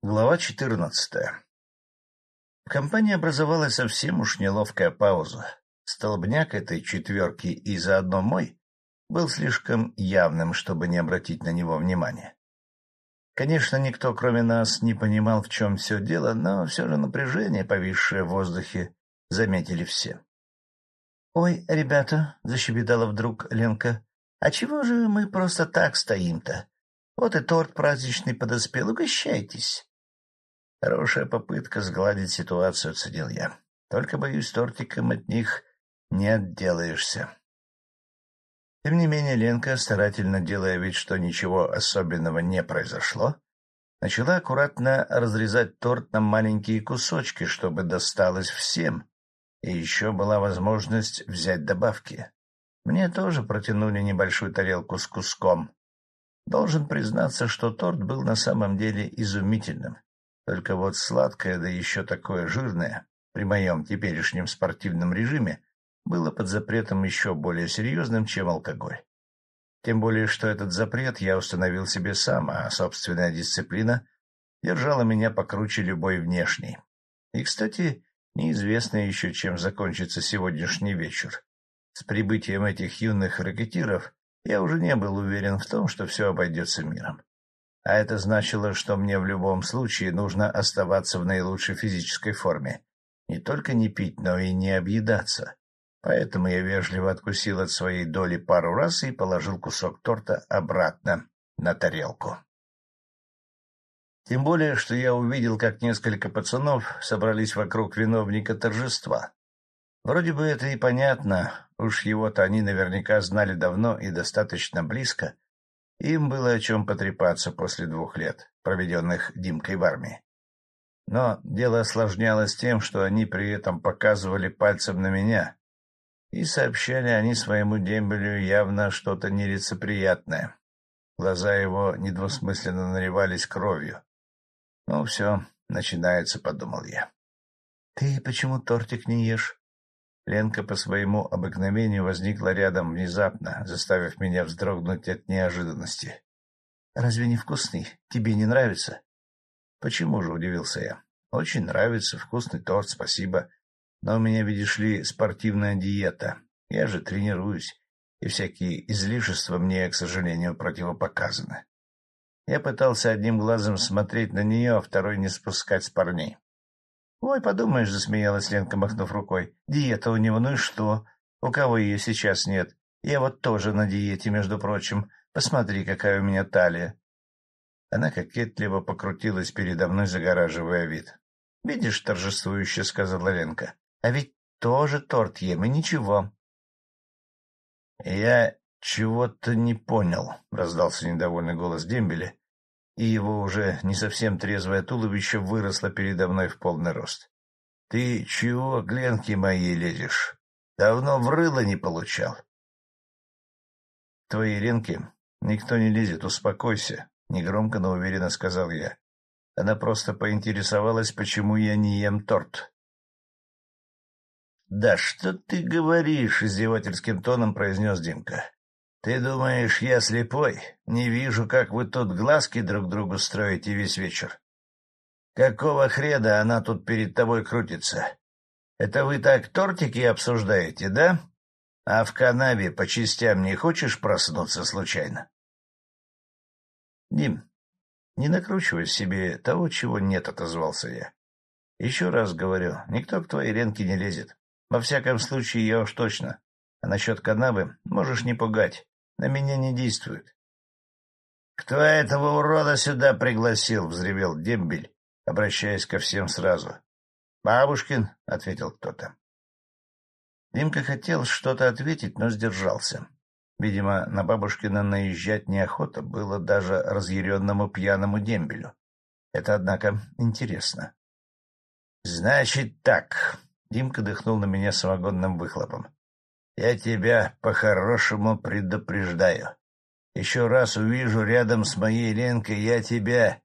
Глава четырнадцатая В компании образовалась совсем уж неловкая пауза. Столбняк этой четверки и заодно мой был слишком явным, чтобы не обратить на него внимания. Конечно, никто, кроме нас, не понимал, в чем все дело, но все же напряжение, повисшее в воздухе, заметили все. — Ой, ребята, — защебетала вдруг Ленка, — а чего же мы просто так стоим-то? Вот и торт праздничный подоспел, угощайтесь. Хорошая попытка сгладить ситуацию, ценил я. Только, боюсь, тортиком от них не отделаешься. Тем не менее, Ленка, старательно делая вид, что ничего особенного не произошло, начала аккуратно разрезать торт на маленькие кусочки, чтобы досталось всем, и еще была возможность взять добавки. Мне тоже протянули небольшую тарелку с куском. Должен признаться, что торт был на самом деле изумительным. Только вот сладкое, да еще такое жирное, при моем теперешнем спортивном режиме, было под запретом еще более серьезным, чем алкоголь. Тем более, что этот запрет я установил себе сам, а собственная дисциплина держала меня покруче любой внешней. И, кстати, неизвестно еще, чем закончится сегодняшний вечер. С прибытием этих юных ракетиров я уже не был уверен в том, что все обойдется миром. А это значило, что мне в любом случае нужно оставаться в наилучшей физической форме. Не только не пить, но и не объедаться. Поэтому я вежливо откусил от своей доли пару раз и положил кусок торта обратно на тарелку. Тем более, что я увидел, как несколько пацанов собрались вокруг виновника торжества. Вроде бы это и понятно, уж его-то они наверняка знали давно и достаточно близко, им было о чем потрепаться после двух лет, проведенных Димкой в армии. Но дело осложнялось тем, что они при этом показывали пальцем на меня, и сообщали они своему дембелю явно что-то нелицеприятное. Глаза его недвусмысленно наливались кровью. «Ну все, начинается», — подумал я. «Ты почему тортик не ешь?» Ленка по своему обыкновению возникла рядом внезапно, заставив меня вздрогнуть от неожиданности. — Разве не вкусный? Тебе не нравится? — Почему же, — удивился я. — Очень нравится, вкусный торт, спасибо. Но у меня, видишь ли, спортивная диета. Я же тренируюсь, и всякие излишества мне, к сожалению, противопоказаны. Я пытался одним глазом смотреть на нее, а второй не спускать с парней. — Ой, подумаешь, — засмеялась Ленка, махнув рукой. — Диета у него, ну и что? У кого ее сейчас нет? Я вот тоже на диете, между прочим. Посмотри, какая у меня талия. Она кокетливо покрутилась передо мной, загораживая вид. — Видишь, — торжествующе сказала Ленка, — а ведь тоже торт ем, и ничего. — Я чего-то не понял, — раздался недовольный голос Дембеля, и его уже не совсем трезвое туловище выросло передо мной в полный рост. — Ты чего, гленки мои, лезешь? Давно в рыло не получал. — Твои ренки никто не лезет, успокойся, — негромко, но уверенно сказал я. Она просто поинтересовалась, почему я не ем торт. — Да что ты говоришь? — издевательским тоном произнес Димка. Ты думаешь, я слепой? Не вижу, как вы тут глазки друг другу строите весь вечер. Какого хреда она тут перед тобой крутится? Это вы так тортики обсуждаете, да? А в канаве по частям не хочешь проснуться случайно? Дим, не накручивай себе того, чего нет, — отозвался я. Еще раз говорю, никто к твоей Ленке не лезет. Во всяком случае, я уж точно. А насчет канавы можешь не пугать. На меня не действует. — Кто этого урода сюда пригласил? — взревел дембель, обращаясь ко всем сразу. — Бабушкин, — ответил кто-то. Димка хотел что-то ответить, но сдержался. Видимо, на Бабушкина наезжать неохота было даже разъяренному пьяному дембелю. Это, однако, интересно. — Значит так, — Димка дыхнул на меня самогонным выхлопом. Я тебя по-хорошему предупреждаю. Еще раз увижу рядом с моей Ленкой, я тебя...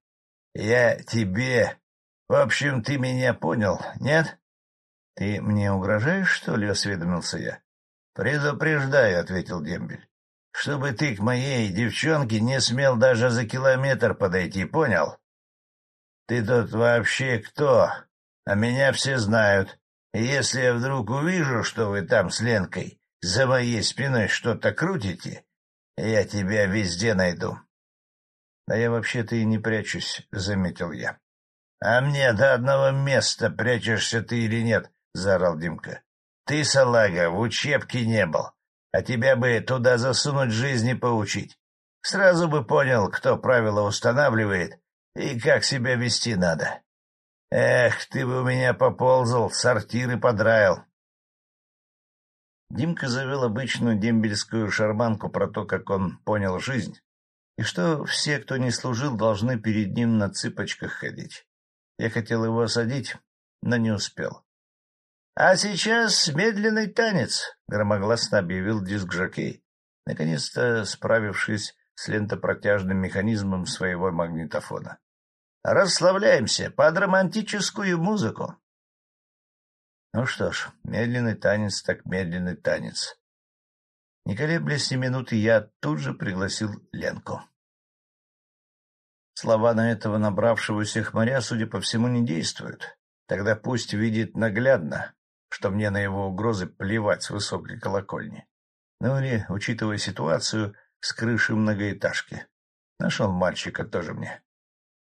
Я тебе... В общем, ты меня понял, нет? — Ты мне угрожаешь, что ли? — осведомился я. — Предупреждаю, — ответил Дембель. — Чтобы ты к моей девчонке не смел даже за километр подойти, понял? Ты тут вообще кто? А меня все знают. И если я вдруг увижу, что вы там с Ленкой за моей спиной что-то крутите, я тебя везде найду. — А я вообще-то и не прячусь, — заметил я. — А мне до одного места прячешься ты или нет, — заорал Димка. — Ты, салага, в учебке не был, а тебя бы туда засунуть жизни поучить. Сразу бы понял, кто правила устанавливает и как себя вести надо. Эх, ты бы у меня поползал, сортиры подраил. Димка завел обычную дембельскую шарманку про то, как он понял жизнь, и что все, кто не служил, должны перед ним на цыпочках ходить. Я хотел его осадить, но не успел. — А сейчас медленный танец, — громогласно объявил диск-жокей, наконец-то справившись с лентопротяжным механизмом своего магнитофона. — Расслабляемся под романтическую музыку. Ну что ж, медленный танец так медленный танец. Не колеблясь ни минуты, я тут же пригласил Ленку. Слова на этого набравшегося хмаря, судя по всему, не действуют. Тогда пусть видит наглядно, что мне на его угрозы плевать с высокой колокольни. Ну или, учитывая ситуацию, с крыши многоэтажки. Нашел мальчика тоже мне.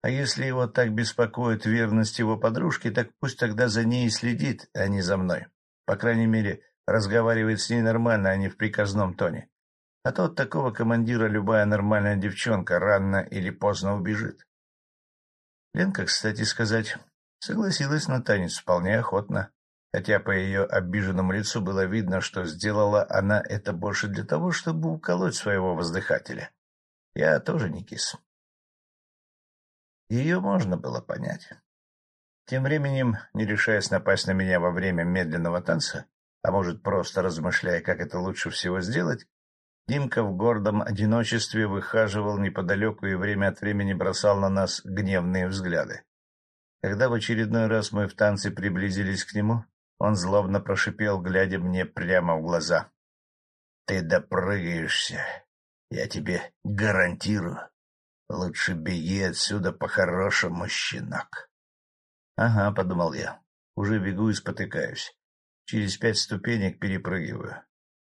А если его так беспокоит верность его подружки, так пусть тогда за ней и следит, а не за мной. По крайней мере, разговаривает с ней нормально, а не в приказном тоне. А то от такого командира любая нормальная девчонка рано или поздно убежит. Ленка, кстати сказать, согласилась на танец вполне охотно, хотя по ее обиженному лицу было видно, что сделала она это больше для того, чтобы уколоть своего воздыхателя. Я тоже не кис. Ее можно было понять. Тем временем, не решаясь напасть на меня во время медленного танца, а может, просто размышляя, как это лучше всего сделать, Димка в гордом одиночестве выхаживал неподалеку и время от времени бросал на нас гневные взгляды. Когда в очередной раз мы в танце приблизились к нему, он злобно прошипел, глядя мне прямо в глаза. — Ты допрыгаешься. Я тебе гарантирую. Лучше беги отсюда по-хорошему, щенок. — Ага, — подумал я. Уже бегу и спотыкаюсь. Через пять ступенек перепрыгиваю.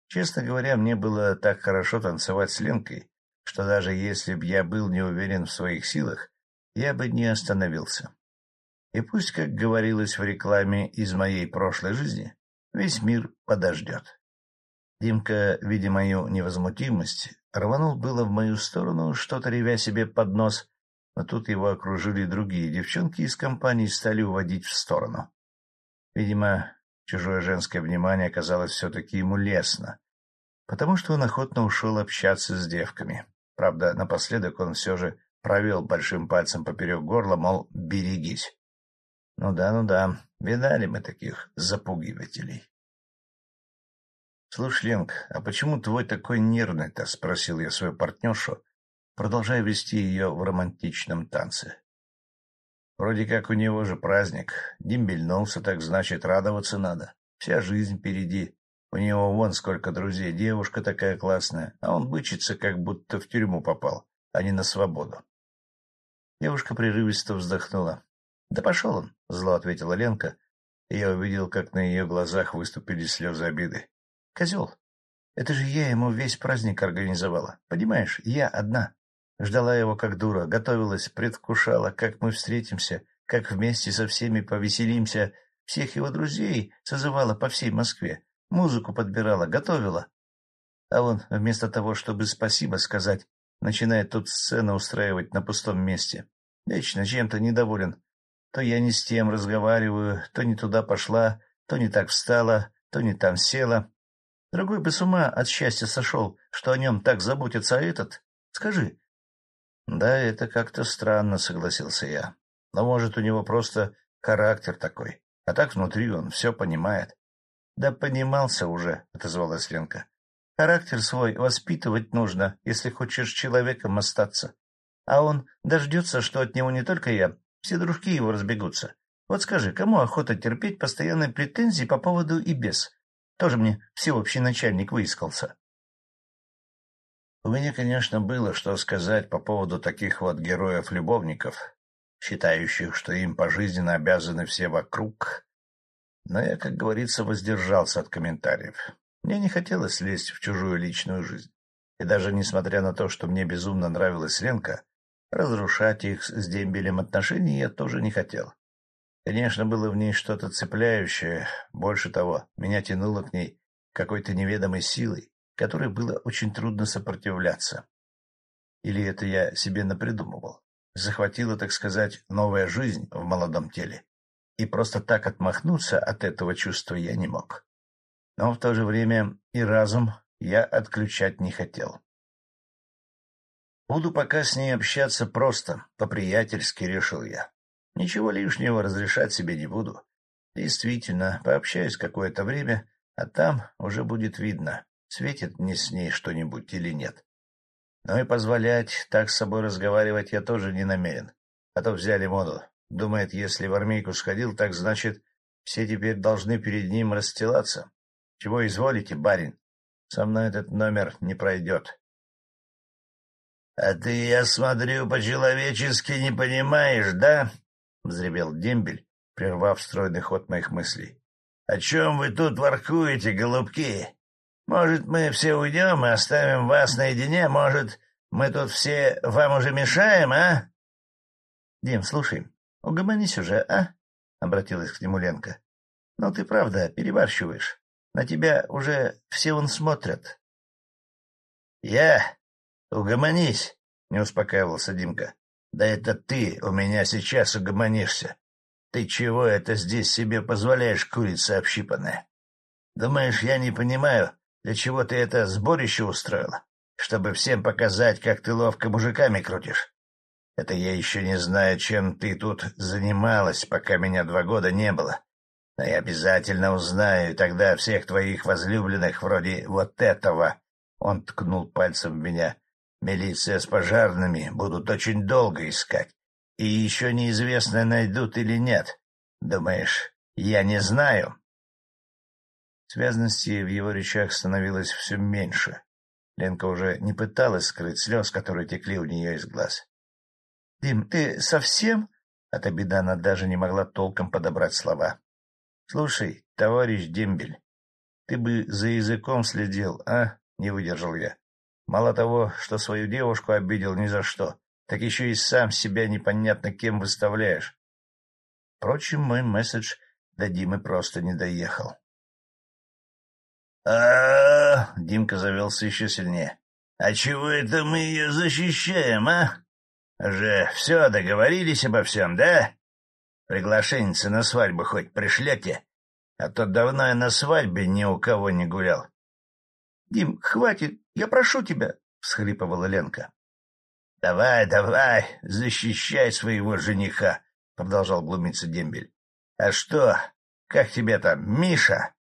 Честно говоря, мне было так хорошо танцевать с Ленкой, что даже если б я был не уверен в своих силах, я бы не остановился. И пусть, как говорилось в рекламе из моей прошлой жизни, весь мир подождет. Димка, видя мою невозмутимость, рванул было в мою сторону, что-то ревя себе под нос, но тут его окружили другие девчонки из компании и стали уводить в сторону. Видимо, чужое женское внимание оказалось все-таки ему лестно, потому что он охотно ушел общаться с девками. Правда, напоследок он все же провел большим пальцем поперек горла, мол, берегись. Ну да, ну да, видали мы таких запугивателей. — Слушай, Ленк, а почему твой такой нервный-то? — спросил я свою партнершу, продолжая вести ее в романтичном танце. Вроде как у него же праздник. Дембельнулся, так значит, радоваться надо. Вся жизнь впереди. У него вон сколько друзей, девушка такая классная, а он бычится, как будто в тюрьму попал, а не на свободу. Девушка прерывисто вздохнула. — Да пошел он, — зло ответила Ленка, и я увидел, как на ее глазах выступили слезы обиды. Козел. Это же я ему весь праздник организовала. Понимаешь, я одна. Ждала его как дура, готовилась, предвкушала, как мы встретимся, как вместе со всеми повеселимся. Всех его друзей созывала по всей Москве, музыку подбирала, готовила. А он, вместо того, чтобы спасибо сказать, начинает тут сцену устраивать на пустом месте. Вечно чем-то недоволен. То я не с тем разговариваю, то не туда пошла, то не так встала, то не там села. Другой бы с ума от счастья сошел, что о нем так заботится, а этот... Скажи. — Да, это как-то странно, — согласился я. Но, может, у него просто характер такой, а так внутри он все понимает. — Да понимался уже, — отозвалась Ленка. — Характер свой воспитывать нужно, если хочешь человеком остаться. А он дождется, что от него не только я, все дружки его разбегутся. Вот скажи, кому охота терпеть постоянные претензии по поводу и без? Тоже мне всеобщий начальник выискался. У меня, конечно, было что сказать по поводу таких вот героев-любовников. считающих, что им пожизненно обязаны все вокруг. Но я, как говорится, воздержался от комментариев. Мне не хотелось лезть в чужую личную жизнь. И даже несмотря на то, что мне безумно нравилась Ленка, разрушать их с дембелем отношений я тоже не хотел. Конечно, было в ней что-то цепляющее, больше того, меня тянуло к ней какой-то неведомой силой, которой было очень трудно сопротивляться. Или это я себе напридумывал? Захватила, так сказать, новая жизнь в молодом теле. И просто так отмахнуться от этого чувства я не мог. Но в то же время и разум я отключать не хотел. Буду пока с ней общаться просто, по-приятельски, решил я. Ничего лишнего разрешать себе не буду. Действительно, пообщаюсь какое-то время, а там уже будет видно, светит мне с ней что-нибудь или нет. Но и позволять так с собой разговаривать я тоже не намерен. А то взяли моду. Думает, если в армейку сходил, так значит, все теперь должны перед ним расстилаться. Чего изволите, барин? Со мной этот номер не пройдет. — А ты, я смотрю, по-человечески не понимаешь, да? — взревел дембель, прервав стройный ход моих мыслей. — О чем вы тут воркуете, голубки? Может, мы все уйдем и оставим вас наедине? Может, мы тут все вам уже мешаем, а? — Дим, слушай, угомонись уже, а? — обратилась к нему Ленка. — Ну, ты правда перебарщиваешь. На тебя уже все вон смотрят. — Я? Угомонись, — не успокаивался Димка. Да это ты у меня сейчас угомонишься. Ты чего это здесь себе позволяешь, курица общипанная? Думаешь, я не понимаю, для чего ты это сборище устроила? Чтобы всем показать, как ты ловко мужиками крутишь? Это я еще не знаю, чем ты тут занималась, пока меня два года не было. Но я обязательно узнаю, тогда всех твоих возлюбленных, вроде вот этого, он ткнул пальцем в меня, Милиция с пожарными будут очень долго искать, и еще неизвестно, найдут или нет. Думаешь, я не знаю?» Связности в его речах становилось все меньше. Ленка уже не пыталась скрыть слез, которые текли у нее из глаз. — Дим, ты совсем? От обида она даже не могла толком подобрать слова. — Слушай, товарищ Дембель, ты бы за языком следил, а? — не выдержал я. Мало того, что свою девушку обидел ни за что, так еще и сам себя непонятно кем выставляешь. Впрочем, мой месседж до Димы просто не доехал. а, Димка завелся еще сильнее. «А чего это мы ее защищаем, а? Же все договорились обо всем, да? Приглашенницы на свадьбу хоть пришлете, а то давно я на свадьбе ни у кого не гулял. Дим, хватит, я прошу тебя, — всхлипывала Ленка. — Давай, давай, защищай своего жениха, — продолжал глумиться Дембель. — А что, как тебе там, Миша?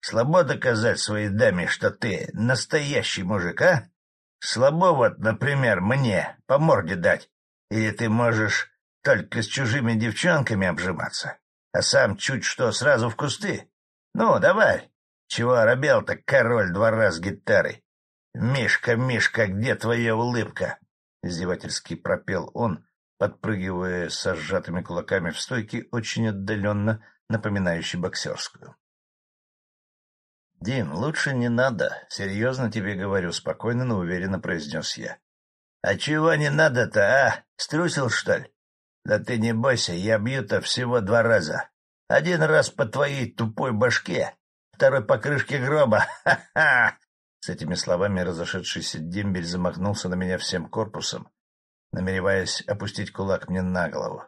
Слабо доказать своей даме, что ты настоящий мужик, а? Слабо вот, например, мне по морде дать. Или ты можешь только с чужими девчонками обжиматься, а сам чуть что сразу в кусты? Ну, давай, чего оробел-то, король двора с гитарой? Мишка, Мишка, где твоя улыбка? Издевательски пропел он, подпрыгивая с сжатыми кулаками в стойке, очень отдаленно напоминающей боксерскую. — Дим, лучше не надо. Серьезно тебе говорю, спокойно, но уверенно произнес я. — А чего не надо-то, а? Струсил, что ли? Да ты не бойся, я бью-то всего два раза. Один раз по твоей тупой башке, второй по крышке гроба. Ха-ха!» С этими словами разошедшийся дембель замахнулся на меня всем корпусом, намереваясь опустить кулак мне на голову.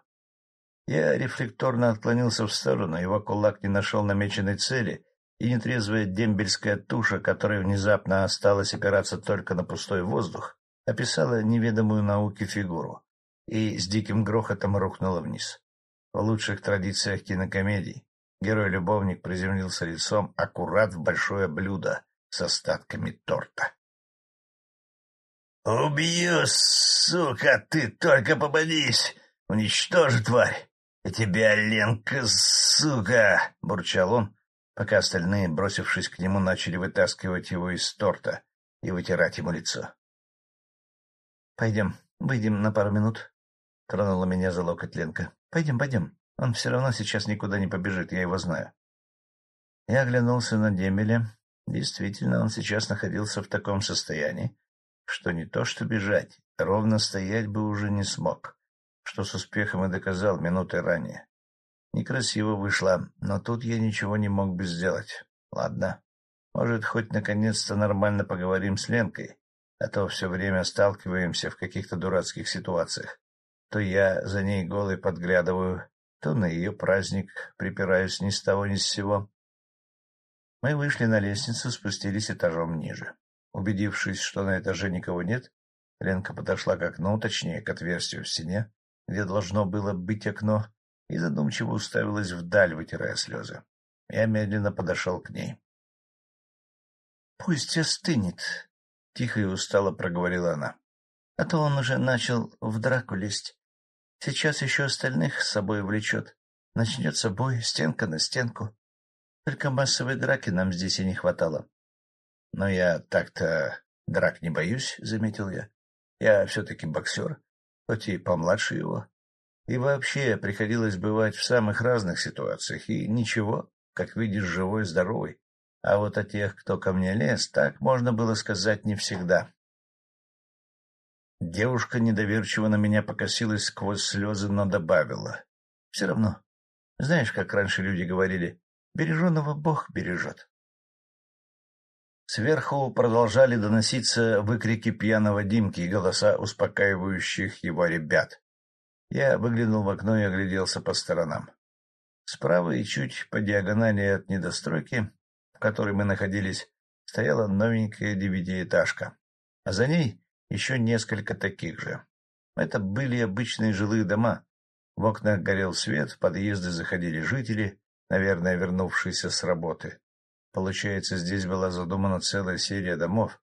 Я рефлекторно отклонился в сторону, его кулак не нашел намеченной цели, и нетрезвая дембельская туша, которая внезапно осталась опираться только на пустой воздух, описала неведомую науке фигуру и с диким грохотом рухнула вниз. В лучших традициях кинокомедий Герой-любовник приземлился лицом аккурат в большое блюдо с остатками торта. «Убью, сука, ты только попадись! Уничтожи, тварь! И тебя, Ленка, сука!» — бурчал он, пока остальные, бросившись к нему, начали вытаскивать его из торта и вытирать ему лицо. «Пойдем, выйдем на пару минут. тронула меня за локоть Ленка. — Пойдем, пойдем. Он все равно сейчас никуда не побежит, я его знаю. Я оглянулся на Демеля. Действительно, он сейчас находился в таком состоянии, что не то что бежать, ровно стоять бы уже не смог, что с успехом и доказал минуты ранее. Некрасиво вышло, но тут я ничего не мог бы сделать. Ладно, может, хоть наконец-то нормально поговорим с Ленкой, а то все время сталкиваемся в каких-то дурацких ситуациях. То я за ней голый подглядываю, то на ее праздник припираюсь ни с того ни с сего. Мы вышли на лестницу, спустились этажом ниже. Убедившись, что на этаже никого нет, Ленка подошла к окну, точнее, к отверстию в стене, где должно было быть окно, и задумчиво уставилась вдаль, вытирая слезы. Я медленно подошел к ней. — Пусть остынет, — тихо и устало проговорила она. — А то он уже начал в драку лезть. Сейчас еще остальных с собой влечет. Начнется бой, стенка на стенку. Только массовой драки нам здесь и не хватало. — Но я так-то драк не боюсь, — заметил я. Я все-таки боксер, хоть и помладше его. И вообще приходилось бывать в самых разных ситуациях, и ничего, как видишь, живой, здоровый. А вот о тех, кто ко мне лез, так можно было сказать не всегда. Девушка недоверчиво на меня покосилась сквозь слезы, но добавила. — Все равно. Знаешь, как раньше люди говорили, береженого Бог бережет. Сверху продолжали доноситься выкрики пьяного Димки и голоса успокаивающих его ребят. Я выглянул в окно и огляделся по сторонам. Справа и чуть по диагонали от недостройки, в которой мы находились, стояла новенькая девятиэтажка, а за ней еще несколько таких же. Это были обычные жилые дома. В окнах горел свет, в подъезды заходили жители, наверное, вернувшиеся с работы. Получается, здесь была задумана целая серия домов,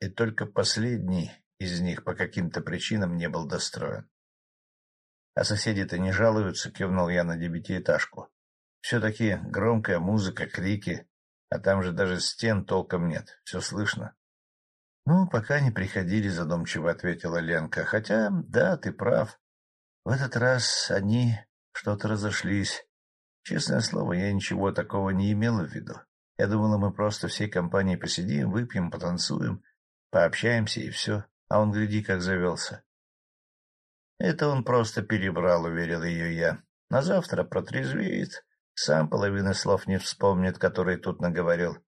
и только последний из них по каким-то причинам не был достроен. — А соседи-то не жалуются, — кивнул я на девятиэтажку. — Все-таки громкая музыка, крики, а там же даже стен толком нет, все слышно. — Ну, пока не приходили, — задумчиво ответила Ленка. — Хотя, да, ты прав. В этот раз они что-то разошлись. Честное слово, я ничего такого не имела в виду. Я думала, мы просто всей компанией посидим, выпьем, потанцуем, пообщаемся и все. А он, гляди, как завелся. Это он просто перебрал, уверил ее я. На завтра протрезвеет, сам половины слов не вспомнит, которые тут наговорил.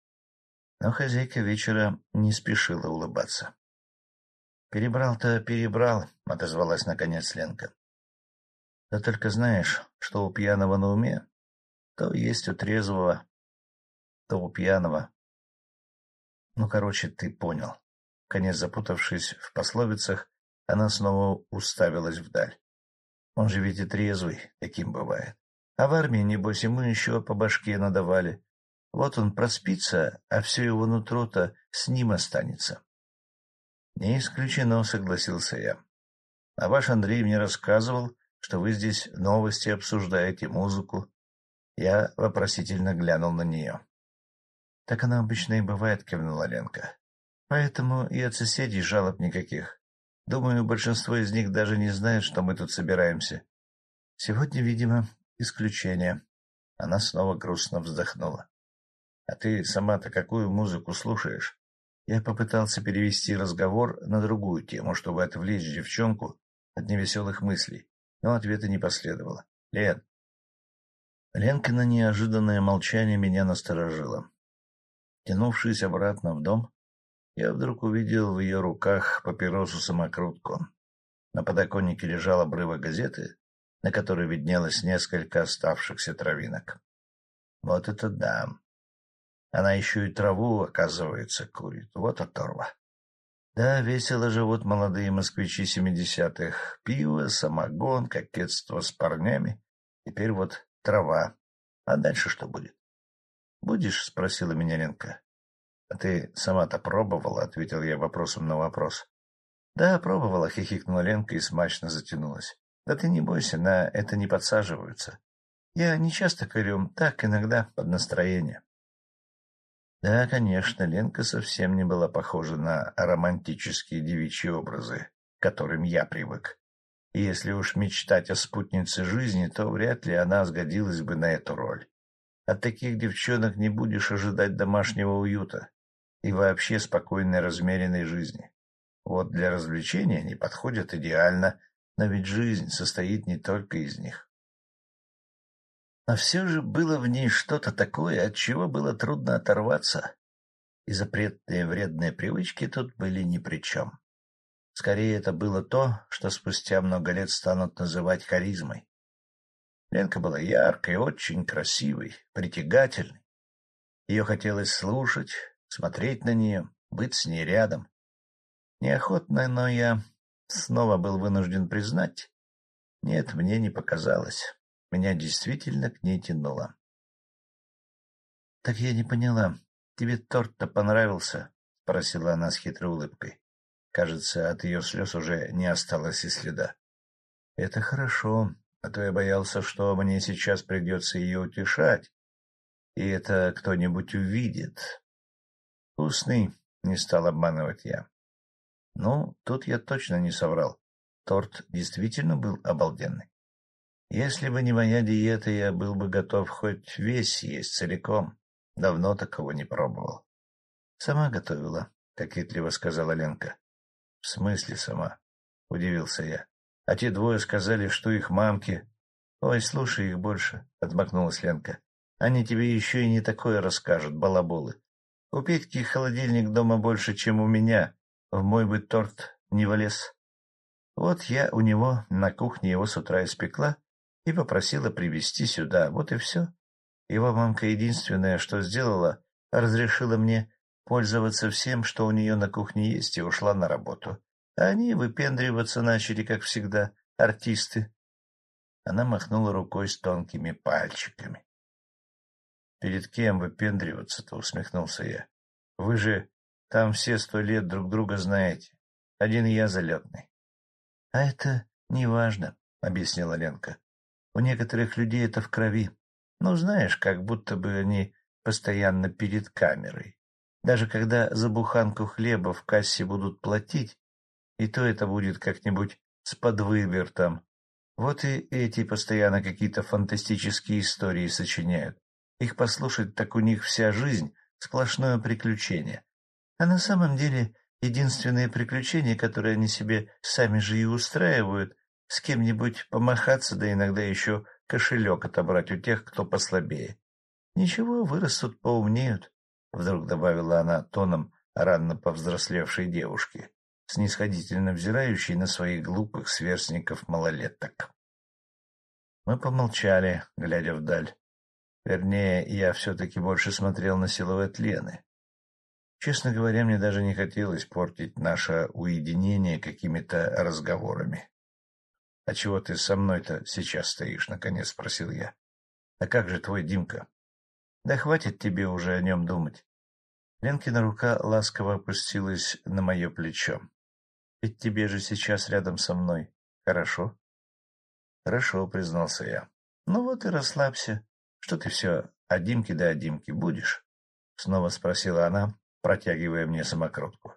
Но хозяйка вечера не спешила улыбаться. «Перебрал-то перебрал», — отозвалась наконец Ленка. «Да только знаешь, что у пьяного на уме, то есть у трезвого, то у пьяного. Ну, короче, ты понял». Конец запутавшись в пословицах, она снова уставилась вдаль. Он же ведь и трезвый, таким бывает. А в армии, небось, ему еще по башке надавали. Вот он проспится, а все его нутро-то с ним останется. — Не исключено, — согласился я. — А ваш Андрей мне рассказывал, что вы здесь новости обсуждаете, музыку. Я вопросительно глянул на нее. — Так она обычно и бывает, — кивнула Ленка. — Поэтому и от соседей жалоб никаких. Думаю, большинство из них даже не знает, что мы тут собираемся. Сегодня, видимо, исключение. Она снова грустно вздохнула. — А ты сама-то какую музыку слушаешь? Я попытался перевести разговор на другую тему, чтобы отвлечь девчонку от невеселых мыслей, но ответа не последовало. — Лен. Ленкино неожиданное молчание меня насторожило. Тянувшись обратно в дом, я вдруг увидел в ее руках папиросу-самокрутку. На подоконнике лежал обрывок газеты, на которой виднелось несколько оставшихся травинок. Вот это да! Она еще и траву, оказывается, курит. Вот оторва. Да, весело живут молодые москвичи семидесятых. Пиво, самогон, кокетство с парнями. Теперь вот трава. А дальше что будет? — Будешь? — спросила меня Ленка. — А ты сама-то пробовала? — ответил я вопросом на вопрос. — Да, пробовала, — хихикнула Ленка и смачно затянулась. — Да ты не бойся, на это не подсаживаются. Я не часто курю, так иногда, под настроение. Да, конечно, Ленка совсем не была похожа на романтические девичьи образы, к которым я привык. И если уж мечтать о спутнице жизни, то вряд ли она сгодилась бы на эту роль. От таких девчонок не будешь ожидать домашнего уюта и вообще спокойной размеренной жизни. Вот для развлечения они подходят идеально, но ведь жизнь состоит не только из них. А все же было в ней что-то такое, от чего было трудно оторваться, и запретные вредные привычки тут были ни при чем. Скорее, это было то, что спустя много лет станут называть харизмой. Ленка была яркой, очень красивой, притягательной. Ее хотелось слушать, смотреть на нее, быть с ней рядом. Неохотно, но я снова был вынужден признать. Нет, мне не показалось. Меня действительно к ней тянуло. — Так я не поняла. Тебе торт-то понравился? — спросила она с хитрой улыбкой. Кажется, от ее слез уже не осталось и следа. — Это хорошо, а то я боялся, что мне сейчас придется ее утешать, и это кто-нибудь увидит. Вкусный, не стал обманывать я. Ну, тут я точно не соврал. Торт действительно был обалденный. Если бы не моя диета, я был бы готов хоть весь съесть целиком. Давно такого не пробовал. — Сама готовила, — кокетливо сказала Ленка. — В смысле сама? — удивился я. — А те двое сказали, что их мамки... — Ой, слушай их больше, — отмахнулась Ленка. — Они тебе еще и не такое расскажут, балаболы. У Петьки холодильник дома больше, чем у меня, в мой бы торт не влез. Вот я у него на кухне его с утра испекла и попросила привезти сюда, вот и все. Его мамка единственное, что сделала, разрешила мне пользоваться всем, что у нее на кухне есть, и ушла на работу. А они выпендриваться начали, как всегда, артисты. Она махнула рукой с тонкими пальчиками. — Перед кем выпендриваться-то? — усмехнулся я. — Вы же там все сто лет друг друга знаете. Один я залетный. — А это не важно, — объяснила Ленка. — У некоторых людей это в крови. Ну, знаешь, как будто бы они постоянно перед камерой. Даже когда за буханку хлеба в кассе будут платить, и то это будет как-нибудь с подвывертом. Вот и эти постоянно какие-то фантастические истории сочиняют. Их послушать, так у них вся жизнь — сплошное приключение. А на самом деле единственные приключения, которые они себе сами же и устраивают, с кем-нибудь помахаться, да иногда еще кошелек отобрать у тех, кто послабее. Ничего, вырастут, поумнеют, — вдруг добавила она тоном рано повзрослевшей девушки, снисходительно взирающей на своих глупых сверстников-малолеток. Мы помолчали, глядя вдаль. Вернее, я все-таки больше смотрел на силуэт Лены. Честно говоря, мне даже не хотелось портить наше уединение какими-то разговорами. — А чего ты со мной-то сейчас стоишь? — наконец спросил я. — А как же твой Димка? — Да хватит тебе уже о нем думать. Ленкина рука ласково опустилась на мое плечо. — Ведь тебе же сейчас рядом со мной. Хорошо? — Хорошо, — признался я. — Ну вот и расслабься. Что ты все о Димке да о Димке будешь? — снова спросила она, протягивая мне самокрутку.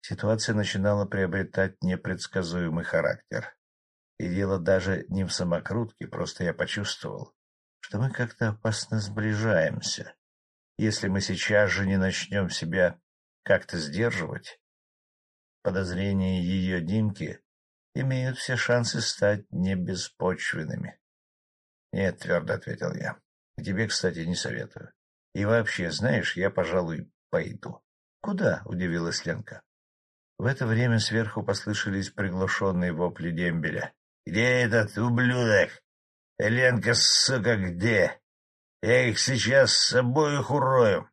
Ситуация начинала приобретать непредсказуемый характер. И дело даже не в самокрутке, просто я почувствовал, что мы как-то опасно сближаемся. Если мы сейчас же не начнем себя как-то сдерживать, подозрения ее Димки имеют все шансы стать небеспочвенными. — Нет, — твердо ответил я. — Тебе, кстати, не советую. И вообще, знаешь, я, пожалуй, пойду. — Куда? — удивилась Ленка. В это время сверху послышались приглушенные вопли дембеля. — Где этот ублюдок? Ленка, сука, где? Я их сейчас с обоих урою.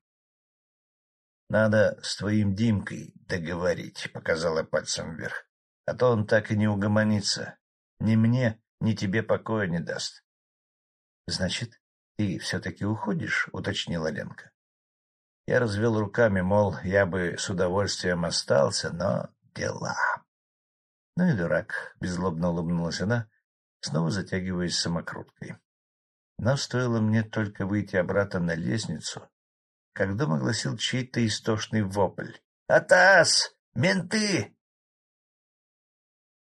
— Надо с твоим Димкой договорить, — показала пальцем вверх. — А то он так и не угомонится. Ни мне, ни тебе покоя не даст. — Значит, ты все-таки уходишь? — уточнила Ленка. Я развел руками, мол, я бы с удовольствием остался, но дела. Ну и дурак, — беззлобно улыбнулась она, снова затягиваясь самокруткой. Но стоило мне только выйти обратно на лестницу, как дом огласил чей-то истошный вопль. — Атас! Менты!